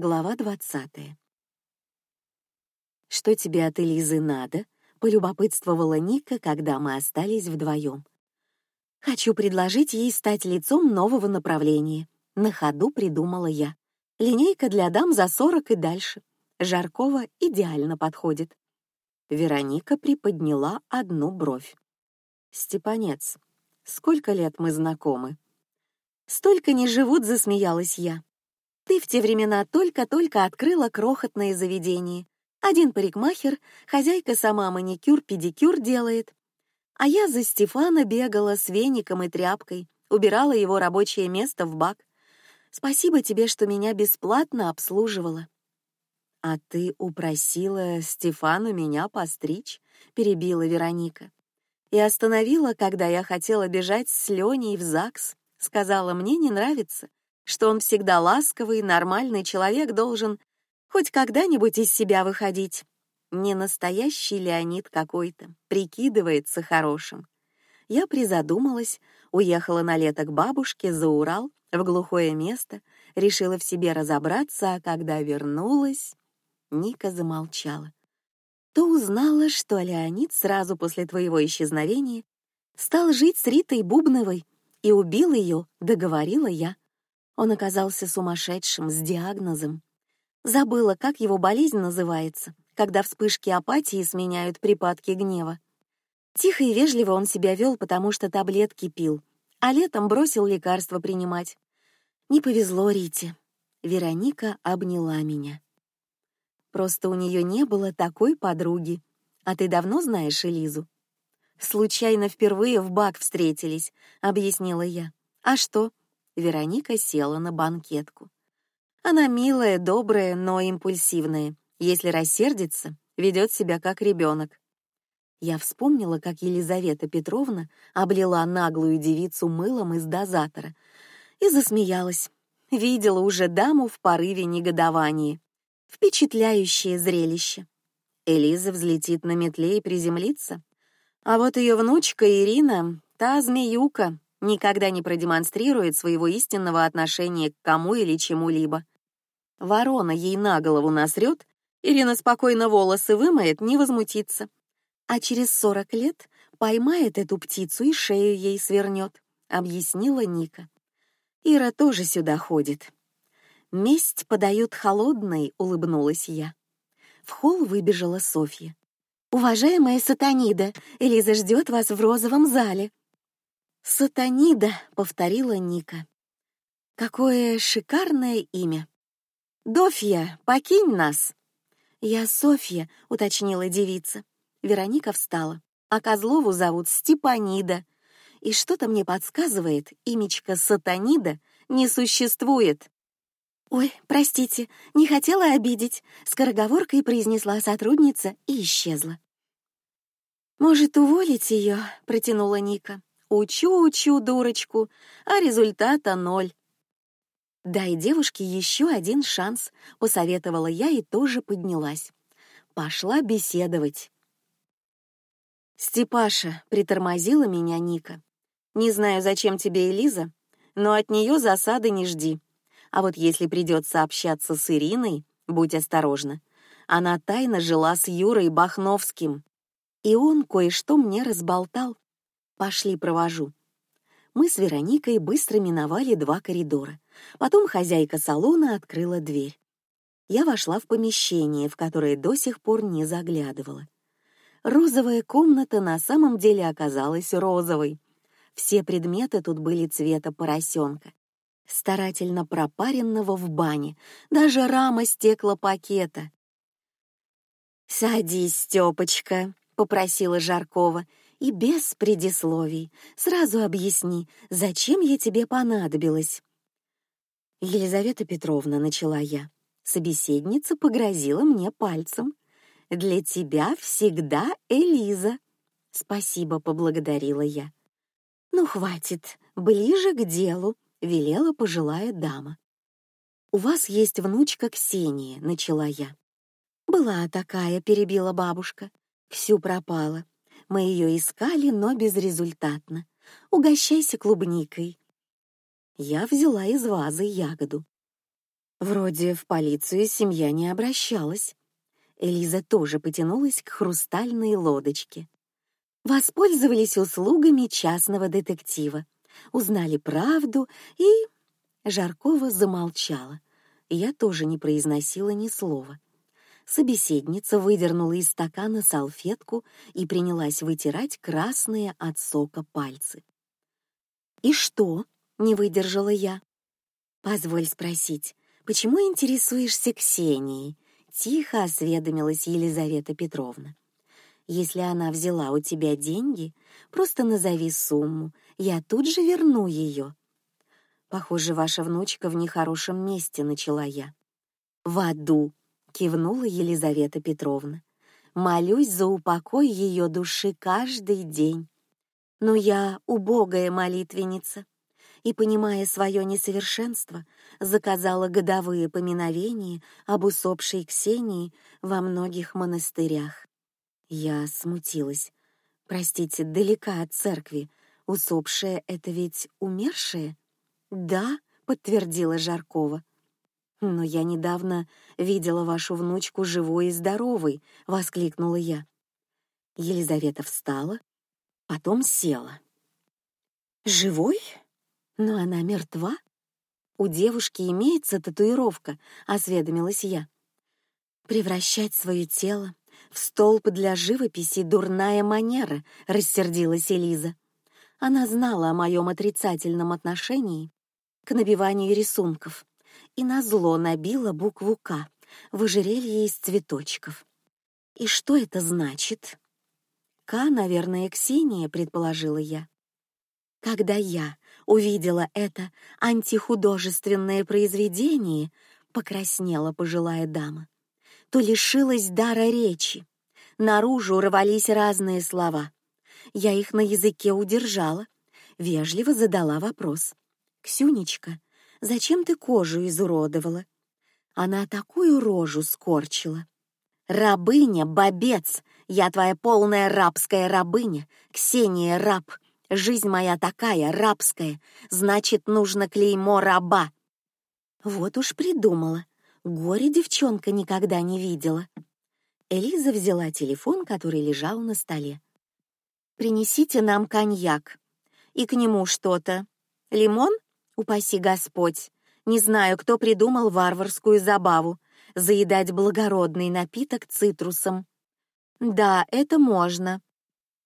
Глава двадцатая. Что тебе от Элизы надо? полюбопытствовала Ника, когда мы остались вдвоем. Хочу предложить ей стать лицом нового направления. На ходу придумала я. Линейка для дам за сорок и дальше. Жаркова идеально подходит. Вероника приподняла одну бровь. Степанец, сколько лет мы знакомы? Столько не живут, засмеялась я. Ты в те времена только-только открыла крохотное заведение. Один парикмахер, хозяйка сама маникюр-педикюр делает. А я за Стефана бегала с веником и тряпкой, убирала его рабочее место в бак. Спасибо тебе, что меня бесплатно обслуживала. А ты упросила Стефану меня постричь, перебила Вероника. И остановила, когда я хотела бежать с Леней в ЗАГС. Сказала, мне не нравится, что он всегда ласковый, нормальный человек должен хоть когда-нибудь из себя выходить. Не настоящий Леонид какой-то, прикидывается хорошим. Я призадумалась, уехала на лето к бабушке за Урал, в глухое место, решила в себе разобраться, а когда вернулась, Ника замолчала. То узнала, что Леонид сразу после твоего исчезновения стал жить с Ритой Бубновой и убил ее, договорила я. Он оказался сумасшедшим с диагнозом. Забыла, как его болезнь называется, когда вспышки апатии сменяют припадки гнева. Тихо и вежливо он себя вел, потому что таблетки пил, а летом бросил лекарства принимать. Не повезло Рите. Вероника обняла меня. Просто у нее не было такой подруги. А ты давно знаешь Элизу? Случайно впервые в бак встретились, объяснила я. А что? Вероника села на банкетку. Она милая, добрая, но импульсивная. Если рассердится, ведет себя как ребенок. Я вспомнила, как Елизавета Петровна облила наглую девицу мылом из дозатора и засмеялась. Видела уже даму в порыве негодования. Впечатляющее зрелище. Элиза взлетит на метле и приземлится, а вот ее внучка Ирина, та змеюка, никогда не продемонстрирует своего истинного отношения к кому или чему-либо. Ворона ей на голову насрет, Ирина спокойно волосы вымоет, не возмутится. А через сорок лет поймает эту птицу и шею ей свернет, объяснила Ника. Ира тоже сюда ходит. Месть подают холодной, улыбнулась я. В холл выбежала Софья. Уважаемая Сатанида, Элиза ждет вас в розовом зале. Сатанида, повторила Ника. Какое шикарное имя. Дофья, покинь нас. Я Софья, уточнила девица. Вероника встала. А Козлову зовут Степанида. И что-то мне подсказывает, имечко Сатанида не существует. Ой, простите, не хотела обидеть, скороговоркой произнесла сотрудница и исчезла. Может уволить ее? протянула Ника. Учу, учу дурочку, а результата ноль. Дай девушке еще один шанс, посоветовала я и тоже поднялась. Пошла беседовать. Степаша притормозила меня Ника. Не знаю, зачем тебе Элиза, но от нее засады не жди. А вот если придется общаться с Ириной, будь осторожна. Она тайно жила с Юрой Бахновским, и он кое-что мне разболтал. Пошли, провожу. Мы с Вероникой быстро миновали два коридора. Потом хозяйка салона открыла дверь. Я вошла в помещение, в которое до сих пор не заглядывала. Розовая комната на самом деле оказалась розовой. Все предметы тут были цвета поросенка, старательно пропаренного в бане. Даже рама стеклопакета. Садись, Степочка, попросила Жаркова и без предисловий. Сразу объясни, зачем я тебе понадобилась. Елизавета Петровна начала я. Собеседница погрозила мне пальцем. Для тебя всегда Элиза. Спасибо, поблагодарила я. Ну хватит, ближе к делу, велела пожилая дама. У вас есть внучка Ксения, начала я. Была такая, перебила бабушка. Всю пропала. Мы ее искали, но безрезультатно. Угощайся клубникой. Я взяла из вазы ягоду. Вроде в полицию семья не обращалась. Элиза тоже потянулась к хрустальной лодочке. Воспользовались услугами частного детектива, узнали правду и... Жаркова замолчала. Я тоже не произносила ни слова. Собеседница выдернула из стакана салфетку и принялась вытирать красные от сока пальцы. И что? Не выдержала я. Позволь спросить, почему интересуешься Ксенией? Тихо осведомилась Елизавета Петровна. Если она взяла у тебя деньги, просто назови сумму, я тут же верну ее. Похоже, ваша внучка в нехорошем месте, начала я. В аду, кивнула Елизавета Петровна. Молюсь за упокой ее души каждый день. Но я убогая молитвенница и, понимая свое несовершенство, заказала годовые поминовения об усопшей Ксении во многих монастырях. Я смутилась. Простите, далека от церкви. Усопшая — это ведь умершая? Да, подтвердила Жаркова. Но я недавно видела вашу внучку живой и здоровой, воскликнула я. Елизавета встала, потом села. Живой? Но она мертва. У девушки имеется татуировка, осведомилась я. Превращать свое тело в столб для живописи дурная манера, рассердилась Элиза. Она знала о моем отрицательном отношении к набиванию рисунков и на зло набила букву К в ожерелье из цветочков. И что это значит? К, наверное, Ксения, предположила я. Когда я увидела это антихудожественное произведение, покраснела пожилая дама, то лишилась дара речи. Наружу рвались разные слова. Я их на языке удержала, вежливо задала вопрос. Ксюнечка, зачем ты кожу изуродовала? Она такую рожу скорчила. Рабыня, бобец, я твоя полная рабская рабыня, Ксения раб. Жизнь моя такая рабская, значит, нужно клеймо раба. Вот уж придумала. Горе девчонка никогда не видела. Элиза взяла телефон, который лежал на столе. Принесите нам коньяк и к нему что-то. Лимон? Упаси Господь. Не знаю, кто придумал варварскую забаву заедать благородный напиток цитрусом. Да, это можно,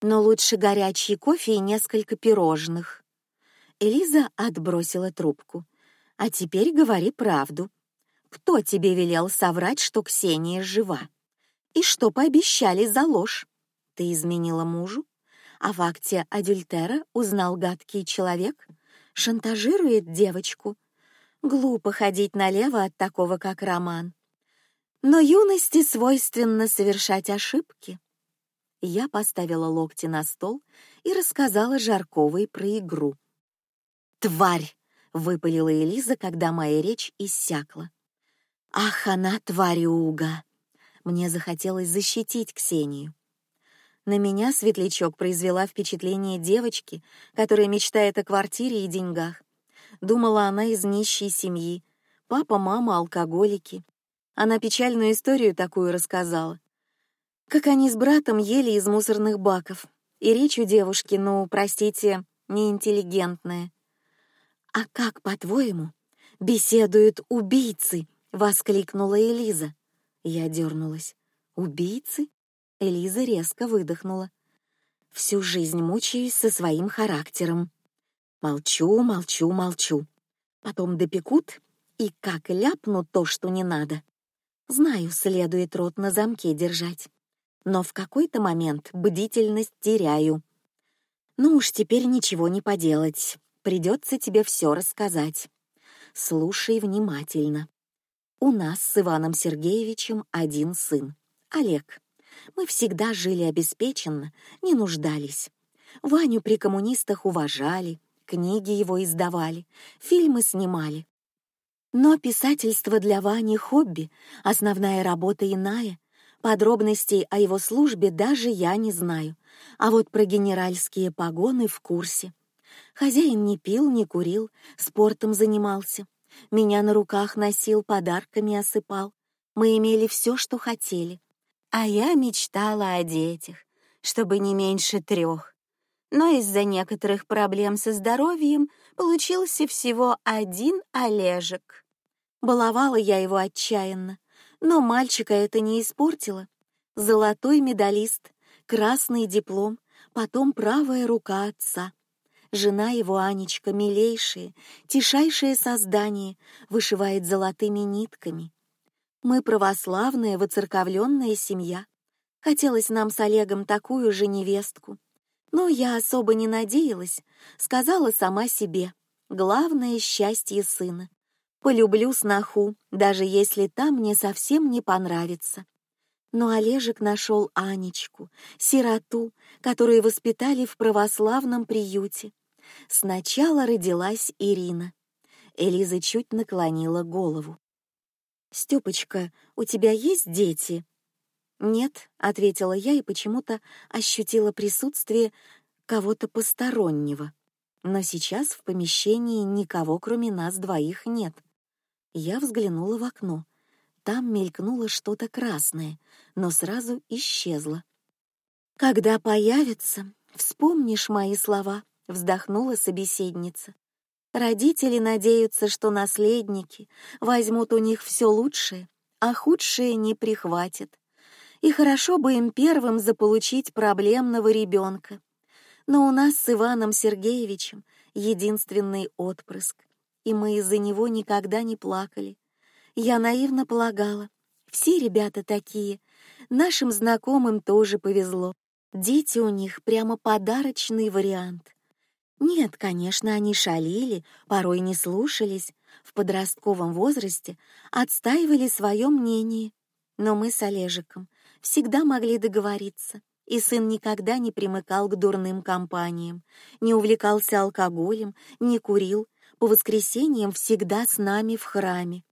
но лучше горячий кофе и несколько пирожных. Элиза отбросила трубку. А теперь говори правду. Кто тебе велел соврать, что Ксения жива? И что пообещали за ложь? Ты изменила мужу? А в акте адюльтера узнал гадкий человек? Шантажирует девочку. Глупо ходить налево от такого, как Роман. Но юности свойственно совершать ошибки. Я поставила локти на стол и рассказала Жарковой про игру. Тварь! выпалила Элиза, когда моя речь иссякла. Ах, она тварюга! Мне захотелось защитить Ксению. На меня светлячок произвела впечатление девочки, которая мечтает о квартире и деньгах. Думала она из нищей семьи, папа, мама алкоголики. Она печальную историю такую рассказала, как они с братом ели из мусорных баков. И речь у девушки, ну, простите, неинтеллигентная. А как, по-твоему, беседуют убийцы? воскликнула Элиза. Я дернулась. Убийцы? Элиза резко выдохнула. Всю жизнь мучаюсь со своим характером. Молчу, молчу, молчу. Потом допекут и как ляпну то, что не надо. Знаю, следует рот на замке держать, но в какой-то момент бдительность теряю. Ну уж теперь ничего не поделать. Придется тебе все рассказать. Слушай внимательно. У нас с Иваном Сергеевичем один сын, Олег. Мы всегда жили обеспеченно, не нуждались. Ваню при коммунистах уважали, книги его издавали, фильмы снимали. Но писательство для Вани хобби, основная работа иная. Подробностей о его службе даже я не знаю, а вот про генеральские погоны в курсе. Хозяин не пил, не курил, спортом занимался, Меня на руках носил, подарками осыпал. Мы имели все, что хотели. А я мечтала о детях, чтобы не меньше трех. Но из-за некоторых проблем со здоровьем получился всего один Олежек. Баловала я его отчаянно, но мальчика это не испортило. Золотой медалист, красный диплом, потом правая рука отца. Жена его Анечка, милейшая, тишайшее создание, вышивает золотыми нитками. Мы православная, воцерковленная семья. Хотелось нам с Олегом такую же невестку. Но я особо не надеялась, сказала сама себе. Главное — счастье сына. Полюблю сноху, даже если та мне совсем не понравится. Но Олежек нашел Анечку, сироту, которую воспитали в православном приюте. Сначала родилась Ирина. Элиза чуть наклонила голову. Степочка, у тебя есть дети? Нет, ответила я и почему-то ощутила присутствие кого-то постороннего. Но сейчас в помещении никого, кроме нас двоих, нет. Я взглянула в окно. Там мелькнуло что-то красное, но сразу исчезло. Когда появится, вспомнишь мои слова, вздохнула собеседница. Родители надеются, что наследники возьмут у них все лучшее, а худшее не прихватят. И хорошо бы им первым заполучить проблемного ребенка. Но у нас с Иваном Сергеевичем единственный отпрыск, и мы из-за него никогда не плакали. Я наивно полагала, все ребята такие. Нашим знакомым тоже повезло. Дети у них прямо подарочный вариант. Нет, конечно, они шалили, порой не слушались, в подростковом возрасте отстаивали свое мнение. Но мы с Олежиком всегда могли договориться, и сын никогда не примыкал к дурным компаниям, не увлекался алкоголем, не курил, по воскресеньям всегда с нами в храме.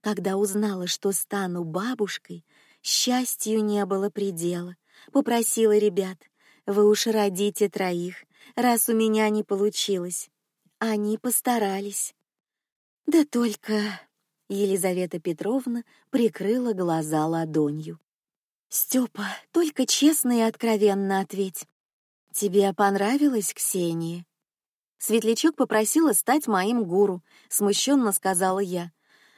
Когда узнала, что стану бабушкой, счастью не было предела. Попросила ребят: "Вы уж родите троих, раз у меня не получилось". Они постарались. Да только Елизавета Петровна прикрыла глаза ладонью. Степа, только честно и откровенно ответь. Тебе понравилась Ксения? Светлячок попросила стать моим гуру, смущенно сказала я.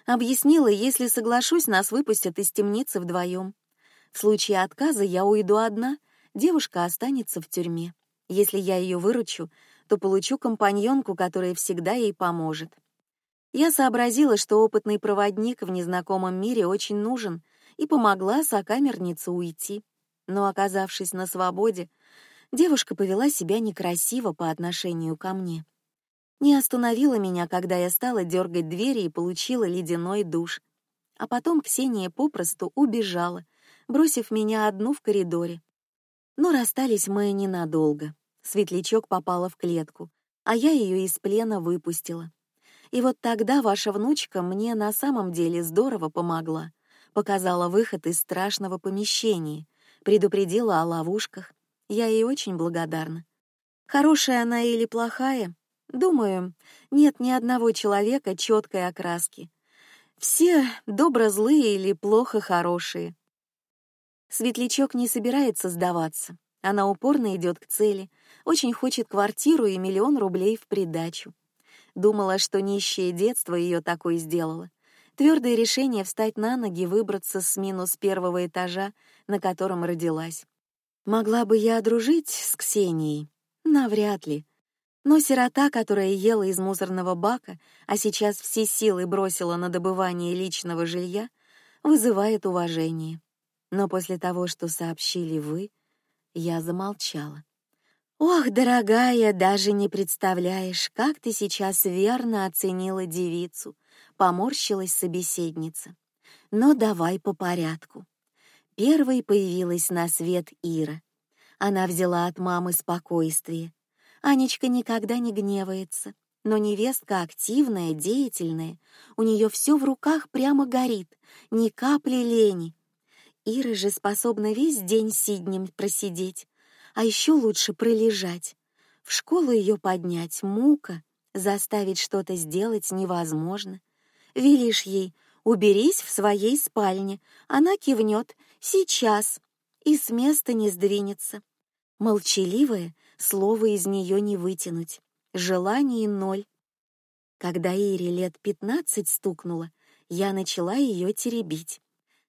Объяснила, если соглашусь, нас выпустят из темницы вдвоем. В случае отказа я уйду одна, девушка останется в тюрьме. Если я ее выручу, то получу компаньонку, которая всегда ей поможет. Я сообразила, что опытный проводник в незнакомом мире очень нужен, и помогла сокамернице уйти. Но оказавшись на свободе, девушка повела себя некрасиво по отношению ко мне не остановила меня, когда я стала дергать двери и получила ледяной душ. А потом Ксения попросту убежала, бросив меня одну в коридоре. Но расстались мы ненадолго. Светлячок попала в клетку, а я ее из плена выпустила. И вот тогда ваша внучка мне на самом деле здорово помогла, показала выход из страшного помещения, предупредила о ловушках. Я ей очень благодарна. Хорошая она или плохая, Думаю, нет ни одного человека четкой окраски. Все добро злые или плохо хорошие. Светлячок не собирается сдаваться. Она упорно идет к цели, очень хочет квартиру и миллион рублей в придачу. Думала, что нищее детство ее такой сделало. Твердое решение встать на ноги, выбраться с минус первого этажа, на котором родилась. Могла бы я дружить с Ксенией? Навряд ли. Но сирота, которая ела из мусорного бака, а сейчас все силы бросила на добывание личного жилья, вызывает уважение. Но после того, что сообщили вы, я замолчала. Ох, дорогая, даже не представляешь, как ты сейчас верно оценила девицу. Поморщилась собеседница. Но давай по порядку. Первой появилась на свет Ира. Она взяла от мамы спокойствие, Анечка никогда не гневается, но невестка активная, деятельная, у нее все в руках прямо горит, ни капли лени. Ира же способна весь день сиднем просидеть, а еще лучше пролежать. В школу ее поднять мука, заставить что-то сделать невозможно. Велишь ей «уберись в своей спальне», она кивнет «сейчас» и с места не сдвинется. Молчаливая, слова из нее не вытянуть, желаний ноль. Когда Ире лет пятнадцать стукнуло, я начала ее теребить.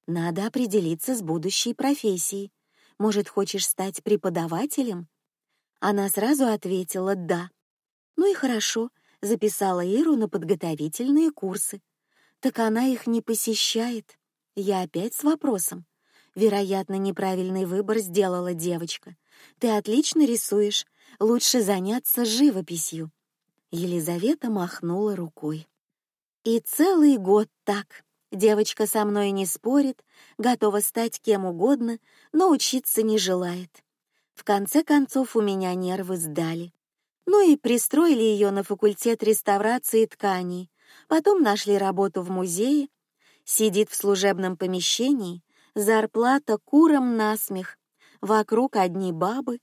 Надо определиться с будущей профессией. Может, хочешь стать преподавателем? Она сразу ответила «да». Ну и хорошо, записала Иру на подготовительные курсы. Так она их не посещает. Я опять с вопросом. Вероятно, неправильный выбор сделала девочка. Ты отлично рисуешь. Лучше заняться живописью. Елизавета махнула рукой. И целый год так. Девочка со мной не спорит, готова стать кем угодно, но учиться не желает. В конце концов у меня нервы сдали. Ну и пристроили ее на факультет реставрации тканей. Потом нашли работу в музее. Сидит в служебном помещении, зарплата курам насмех. Вокруг одни бабы.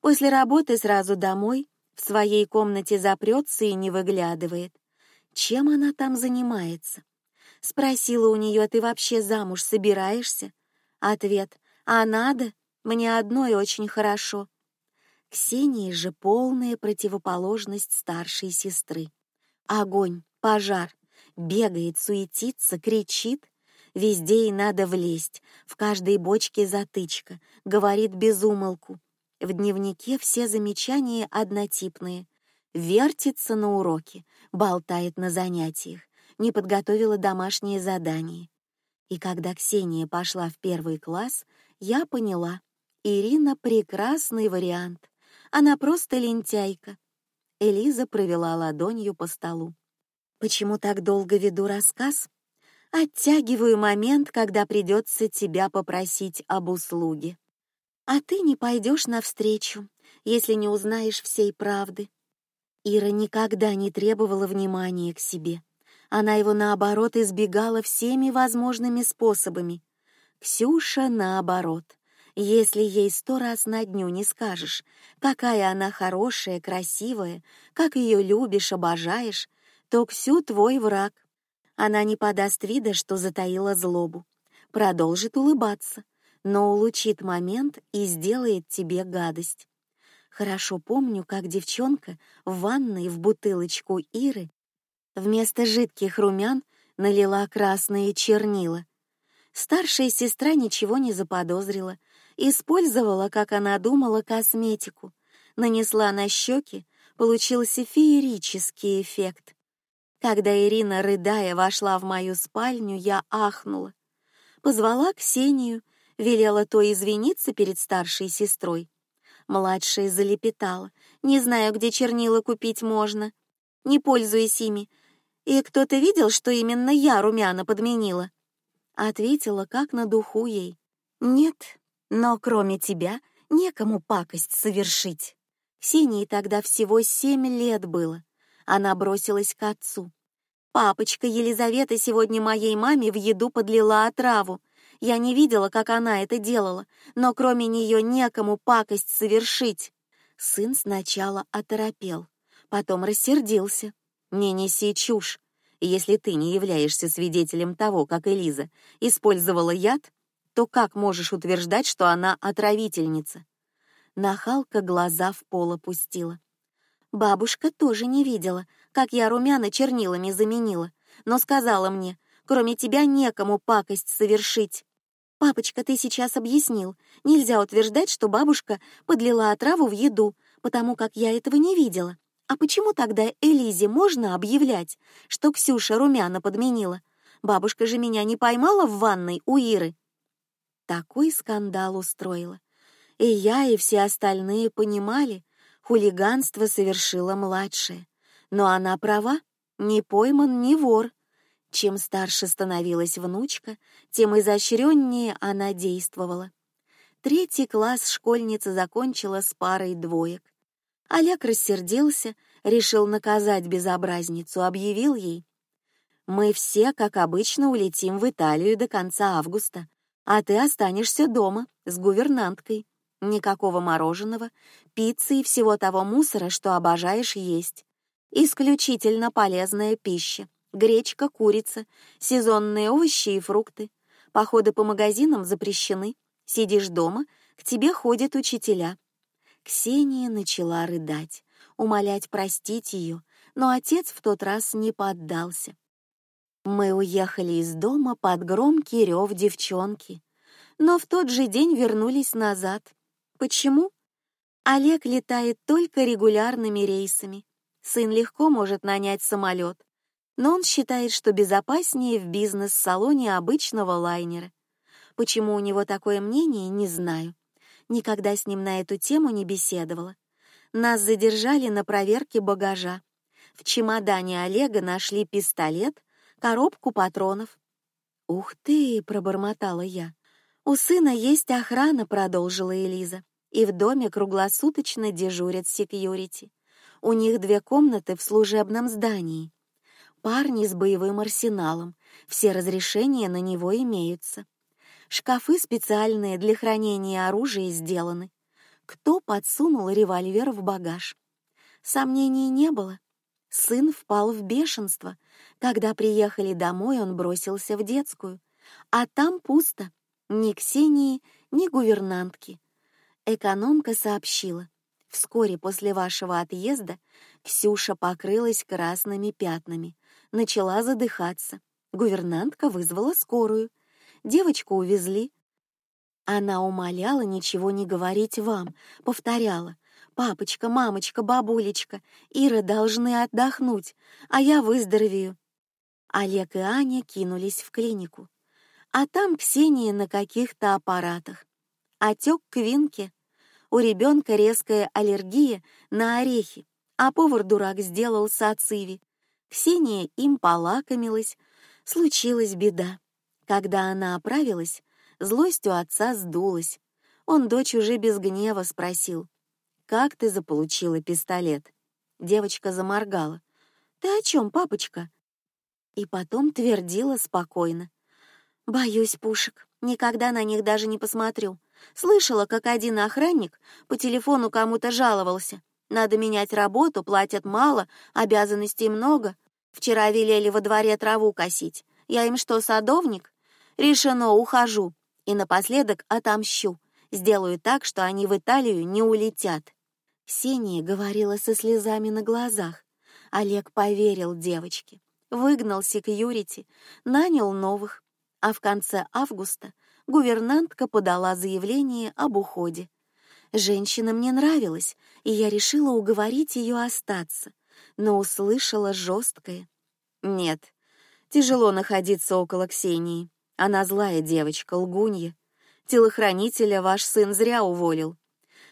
После работы сразу домой, в своей комнате запрется и не выглядывает. Чем она там занимается? Спросила у нее, ты вообще замуж собираешься? Ответ: а надо? Мне одной очень хорошо. Ксении же полная противоположность старшей сестры. Огонь, пожар, бегает, суетится, кричит. Везде ей надо влезть, в каждой бочке затычка, говорит без умолку. В дневнике все замечания однотипные. Вертится на уроке, болтает на занятиях, не подготовила домашнее задание. И когда Ксения пошла в первый класс, я поняла, Ирина прекрасный вариант. Она просто лентяйка. Элиза провела ладонью по столу. Почему так долго веду рассказ? Оттягиваю момент, когда придется тебя попросить об услуге. А ты не пойдешь навстречу, если не узнаешь всей правды. Ира никогда не требовала внимания к себе. Она его наоборот избегала всеми возможными способами. Ксюша наоборот. Если ей сто раз на дню не скажешь, какая она хорошая, красивая, как ее любишь, обожаешь, то Ксю твой враг. Она не подаст вида, что затаила злобу, продолжит улыбаться, но улучит момент и сделает тебе гадость. Хорошо помню, как девчонка в ванной в бутылочку Иры Вместо жидких румян налила красные чернила. Старшая сестра ничего не заподозрила, использовала, как она думала, косметику, нанесла на щеки, получился феерический эффект. Когда Ирина, рыдая, вошла в мою спальню, я ахнула. Позвала Ксению, велела то извиниться перед старшей сестрой. Младшая залепетала: "Не знаю, где чернила купить можно. Не пользуясь ими, и кто-то видел, что именно я румяна подменила? Ответила как на духу ей. Нет, но кроме тебя некому пакость совершить. Ксении тогда всего семь лет было. Она бросилась к отцу. Папочка Елизавета сегодня моей маме в еду подлила отраву. Я не видела, как она это делала, но кроме нее некому пакость совершить. Сын сначала оторопел, потом рассердился. Не неси чушь. Если ты не являешься свидетелем того, как Элиза использовала яд, то как можешь утверждать, что она отравительница? Нахалка глаза в пол опустила. Бабушка тоже не видела, как я румяна чернилами заменила, но сказала мне, кроме тебя некому пакость совершить. Папочка, ты сейчас объяснил, нельзя утверждать, что бабушка подлила отраву в еду, потому как я этого не видела. А почему тогда Элизе можно объявлять, что Ксюша румяна подменила? Бабушка же меня не поймала в ванной у Иры. Такой скандал устроила. И я, и все остальные понимали, хулиганство совершила младшая. Но она права, не пойман, не вор. Чем старше становилась внучка, тем изощреннее она действовала. Третий класс школьница закончила с парой двоек. Олег рассердился, решил наказать безобразницу, объявил ей: "Мы все, как обычно, улетим в Италию до конца августа, а ты останешься дома с гувернанткой. Никакого мороженого, пиццы и всего того мусора, что обожаешь есть. Исключительно полезная пища. гречка, курица, сезонные овощи и фрукты. Походы по магазинам запрещены. Сидишь дома, к тебе ходят учителя. Ксения начала рыдать, умолять простить ее, но отец в тот раз не поддался. Мы уехали из дома под громкий рев девчонки, но в тот же день вернулись назад. Почему? Олег летает только регулярными рейсами. Сын легко может нанять самолет, но он считает, что безопаснее в бизнес-салоне обычного лайнера. Почему у него такое мнение, не знаю. Никогда с ним на эту тему не беседовала. Нас задержали на проверке багажа. В чемодане Олега нашли пистолет, коробку патронов. Ух ты, пробормотала я. У сына есть охрана, продолжила Элиза, и в доме круглосуточно дежурят секьюрити. У них две комнаты в служебном здании. Парни с боевым арсеналом, все разрешения на него имеются. Шкафы специальные для хранения оружия сделаны. Кто подсунул револьвер в багаж? Сомнений не было. Сын впал в бешенство. Когда приехали домой, он бросился в детскую, а там пусто. Ни Ксении, ни гувернантки. Экономка сообщила: вскоре после вашего отъезда Ксюша покрылась красными пятнами, начала задыхаться. Гувернантка вызвала скорую. Девочку увезли. Она умоляла ничего не говорить вам, повторяла: папочка, мамочка, бабулечка, Ира должны отдохнуть, а я выздоровею. Олег и Аня кинулись в клинику а там Ксения на каких-то аппаратах. Отек квинки. У ребенка резкая аллергия на орехи, а повар дурак сделал сациви. Ксения им полакомилась. Случилась беда. Когда она оправилась, злость у отца сдулась. Он дочь уже без гнева спросил: "Как ты заполучила пистолет?" Девочка заморгала. "Ты о чем, папочка?" И потом твердила спокойно: Боюсь пушек. Никогда на них даже не посмотрю. Слышала, как один охранник по телефону кому-то жаловался. Надо менять работу, платят мало, обязанностей много. Вчера велели во дворе траву косить. Я им что, садовник? Решено, ухожу. И напоследок отомщу. Сделаю так, что они в Италию не улетят. Ксения говорила со слезами на глазах. Олег поверил девочке, выгнал секьюрити, нанял новых а в конце августа гувернантка подала заявление об уходе. Женщина мне нравилась, и я решила уговорить ее остаться, но услышала жесткое: "Нет, тяжело находиться около Ксении. Она злая девочка, лгунья. Телохранителя ваш сын зря уволил.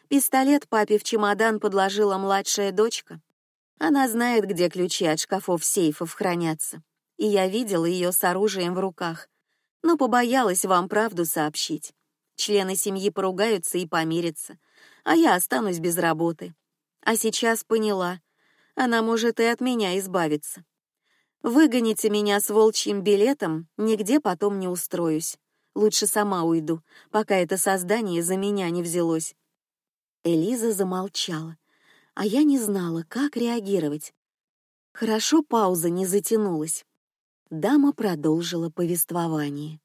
Пистолет папе в чемодан подложила младшая дочка. Она знает, где ключи от шкафов сейфов хранятся, и я видела ее с оружием в руках но побоялась вам правду сообщить. Члены семьи поругаются и помирятся, а я останусь без работы. А сейчас поняла, она может и от меня избавиться. Выгоните меня с волчьим билетом, нигде потом не устроюсь. Лучше сама уйду, пока это создание за меня не взялось. Элиза замолчала, а я не знала, как реагировать. Хорошо пауза не затянулась дама продолжила повествование.